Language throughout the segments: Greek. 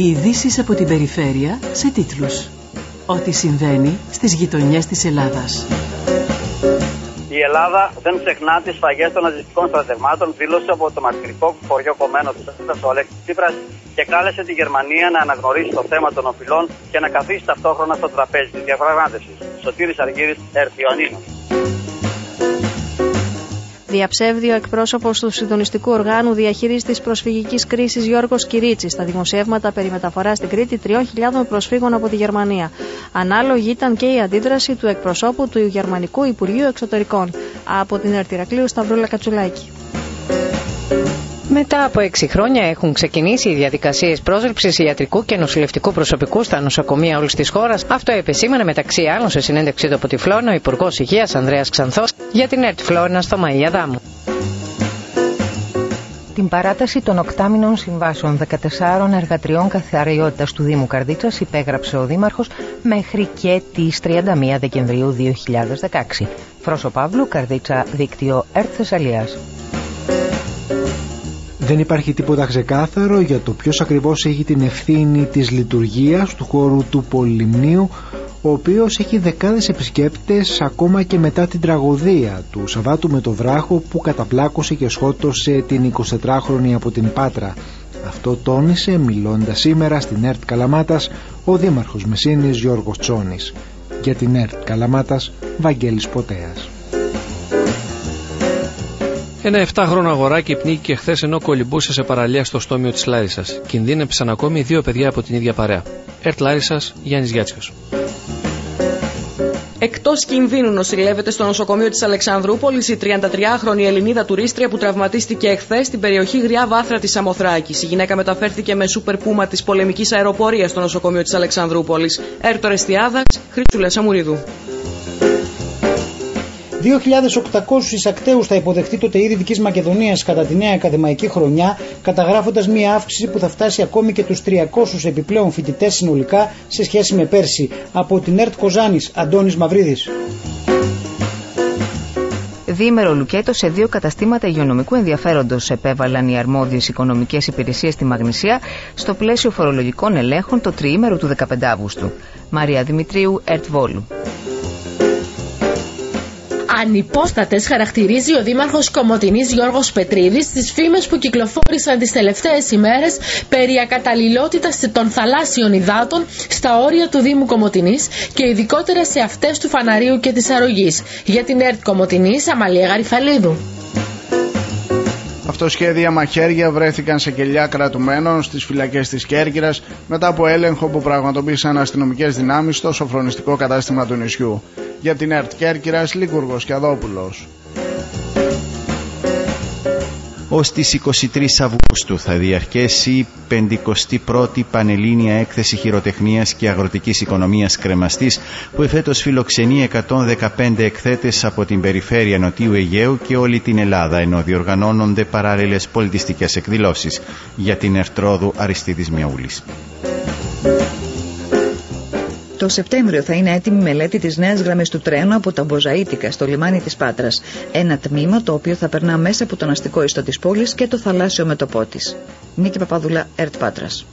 Οι ειδήσεις από την περιφέρεια σε τίτλους. Ό,τι συμβαίνει στις γειτονιές της Ελλάδας. Η Ελλάδα δεν ξεχνά τις σφαγέ των ναζιστικών στρατευμάτων, δήλωσε από το μαρτυρικό χωριό κομμένο της Ελλάδας ο Αλέξης Τσίπρας και κάλεσε τη Γερμανία να αναγνωρίσει το θέμα των οφειλών και να καθίσει ταυτόχρονα στο τραπέζι της διαπραγμάτευση. Σωτήρης Αργύρης, Ερθιονίνο. Διαψεύδει ο εκπρόσωπος του συντονιστικού οργάνου διαχείρισης της προσφυγικής κρίσης Γιώργος Κυρίτσι στα δημοσιεύματα περί μεταφοράς στην Κρήτη 3.000 προσφύγων από τη Γερμανία. Ανάλογη ήταν και η αντίδραση του εκπροσώπου του Γερμανικού Υπουργείου Εξωτερικών. Από την Ερτηρακλείου Σταυρούλα Κατσουλάκη. Μετά από έξι χρόνια έχουν ξεκινήσει οι διαδικασίες πρόσληψης ιατρικού και νοσηλευτικού προσωπικού στα νοσοκομεία όλης της χώρας. Αυτό επεσήμανε μεταξύ άλλων σε συνέντευξή του από τη Φλόνα ο Υπουργός Υγείας Ανδρέας Ξανθός για την ΕΡΤ Φλόνα στο Μαία Δάμου. Την παράταση των οκτάμινων συμβάσεων 14 εργατριών καθαριότητας του Δήμου Καρδίτσας υπέγραψε ο Δήμαρχος μέχρι και τις 31 Δεκεμβρίου 2016. Φρόσο Παύλου, Καρδίτσα, δίκτυο ΕΡΤ Θεσσαλίας. Δεν υπάρχει τίποτα ξεκάθαρο για το ποιος ακριβώς έχει την ευθύνη της λειτουργίας του χώρου του Πολυμνίου ο οποίος έχει δεκάδες επισκέπτες ακόμα και μετά την τραγωδία του Σαββάτου με το βράχο που καταπλάκωσε και σκότωσε την 24χρονη από την Πάτρα. Αυτό τόνισε μιλώντας σήμερα στην ΕΡΤ Καλαμάτας ο Δήμαρχος Μεσίνης Γιώργος Τσόνης. Για την ΕΡΤ Καλαμάτας Βαγγέλης Ποτέας. Ένα 7χρονο αγοράκι πνίγηκε χθες ενώ κολυμπούσε σε παραλία στο στόμιο της Λάρισας. Κινδύνεψαν ακόμη δύο παιδιά από την ίδια παρέα. Ερτ Λάρισας, Γιάννης Γιάτσιος. Εκτός κινδύνου νοσηλεύεται στο νοσοκομείο της Αλεξανδρούπολης η 33χρονη Ελληνίδα τουρίστρια που τραυματίστηκε εχθέ στην περιοχή Γριά Βάθρα της Αμοθράκη. Η γυναίκα μεταφέρθηκε με σούπερ πούμα της πολεμικής αεροπορίας στο νοσοκομείο της Αλεξανδρούπολης. Έρτο Ρεστιάδα, Χρήτσουλε Σαμουρίδου. 2.800 εισακτέους θα υποδεχτεί το ΤΕΙ Δυτική Μακεδονίας κατά τη νέα ακαδημαϊκή χρονιά, καταγράφοντας μία αύξηση που θα φτάσει ακόμη και τους 300 επιπλέον φοιτητές συνολικά σε σχέση με πέρσι. Από την ΕΡΤ Κοζάνης, Αντώνης Μαυρίδης. Διήμερο λουκέτο σε δύο καταστήματα υγειονομικού ενδιαφέροντος επέβαλαν οι αρμόδιες οικονομικές υπηρεσίες στη Μαγνησία στο πλαίσιο φορολογικών ελέγχων το τριήμερο του 15 Αύγουστου. Μαρία Δημητρίου, ΕΡΤ Βόλου ανυπόστατες χαρακτηρίζει ο Δήμαρχος Κομωτινής Γιώργος Πετρίδης στις φήμες που κυκλοφόρησαν τις τελευταίες ημέρες περί ακαταλληλότητας των θαλάσσιων υδάτων στα όρια του Δήμου Κομωτινής και ειδικότερα σε αυτές του Φαναρίου και της Αρρωγής. Για την ΕΡΤ Κομωτινής, Αμαλία Γαριφαλίδου. Αυτοσχέδια μαχαίρια βρέθηκαν σε κελιά κρατουμένων στις φυλακές της Κέρκυρας μετά από έλεγχο που πραγματοποίησαν αστυνομικές δυνάμεις στο σοφρονιστικό κατάστημα του νησιού. Για την ΕΡΤ Κέρκυρας, Λίκουργος Κιαδόπουλος. Ως τις 23 Αυγούστου θα διαρκέσει η 51η Πανελλήνια Έκθεση Χειροτεχνίας και Αγροτικής Οικονομίας Κρεμαστής που εφέτος φιλοξενεί 115 εκθέτες από την περιφέρεια Νοτιού Αιγαίου και όλη την Ελλάδα ενώ διοργανώνονται παράλληλες πολιτιστικές εκδηλώσεις για την Ερτρόδου Αριστίδης Μιαούλης. Το Σεπτέμβριο θα είναι έτοιμη μελέτη της νέας γραμμής του τρένου από τα Μποζαίτικα στο λιμάνι της Πάτρας. Ένα τμήμα το οποίο θα περνά μέσα από τον αστικό ιστό της πόλης και το θαλάσσιο μετωπό τη. Νίκη Παπαδούλα, ΕΡΤ Πάτρας.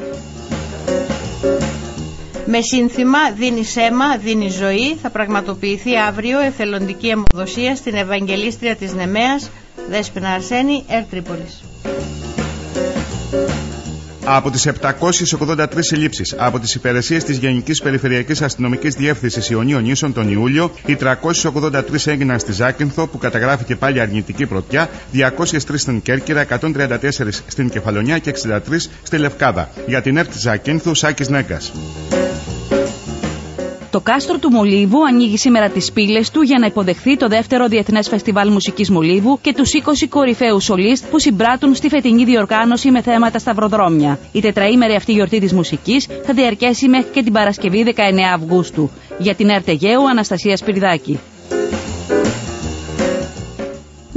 Με σύνθημα «Δίνει αίμα, δίνει ζωή» θα πραγματοποιηθεί αύριο εθελοντική αιμοδοσία στην Ευαγγελίστρια της Νεμαίας, Δέσποινα Αρσένη, ΕΡΤ Τρίπολης. Από τις 783 συλλήψει από τις υπηρεσίες της Γενικής Περιφερειακής Αστυνομικής Διεύθυνσης Ιωνίων Νήσων τον Ιούλιο, οι 383 έγιναν στη Ζάκυνθο που καταγράφηκε πάλι αρνητική πρωτιά, 203 στην Κέρκυρα, 134 στην Κεφαλονιά και 63 στη Λευκάδα. Για την ΕΡΤ Ζάκυνθου, Σάκης Νέγκας. Το κάστρο του Μολύβου ανοίγει σήμερα τις πύλες του για να υποδεχθεί το δεύτερο Διεθνές Φεστιβάλ Μουσικής Μολύβου και τους 20 κορυφαίους σολίστ που συμπράττουν στη φετινή διοργάνωση με θέματα σταυροδρόμια. Η τετραήμερη αυτή γιορτή της μουσικής θα διαρκέσει μέχρι και την Παρασκευή 19 Αυγούστου. Για την Ερτεγαίου, Αναστασίας Σπυριδάκη.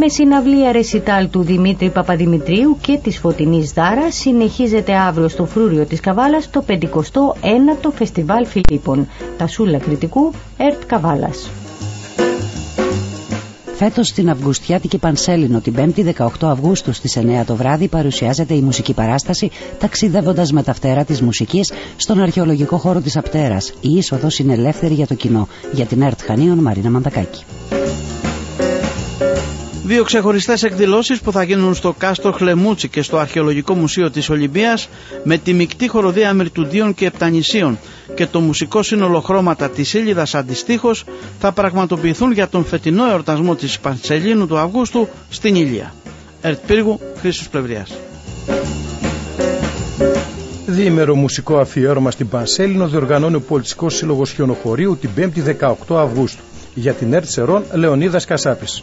Με συναυλία ρεσιτάλ του Δημήτρη Παπαδημητρίου και της Φωτεινής Δάρας συνεχίζεται αύριο στο φρούριο της Καβάλας το 59ο Φεστιβάλ Φιλίππων. Τα σούλα κριτικού Ερτ Καβάλας. Φέτος στην Αυγουστιάτικη Πανσέλινο την 5η 18 Αυγούστου στις 9 το βράδυ παρουσιάζεται η μουσική παράσταση Ταξιδεύοντας με τα φτερά της μουσικής στον αρχαιολογικό χώρο της Απτέρας. Η είσοδος είναι ελεύθερη για το κοινό. Για την ΕΡΤ Χανίων Μαρίνα Μαντακάκη. Δύο ξεχωριστές εκδηλώσεις που θα γίνουν στο Κάστρο Χλεμούτσι και στο Αρχαιολογικό Μουσείο της Ολυμπίας με τη μεικτή χοροδία Μυρτουντίων και Επτανησίων και το μουσικό σύνολο χρώματα της Ήλιδας αντιστοίχως θα πραγματοποιηθούν για τον φετινό εορτασμό της Πανσελίνου του Αυγούστου στην Ήλια. Ερτ Πύργου, Χρήσο Πλευριά. Διήμερο μουσικό αφιέρωμα στην Πανσέλινο διοργανώνει ο Πολιτικός Σύλλογος Χιονοχωρίου την 5η 18 Αυγούστου. Για την ΕΡΤ Σερών, Λεωνίδας Κασάπης.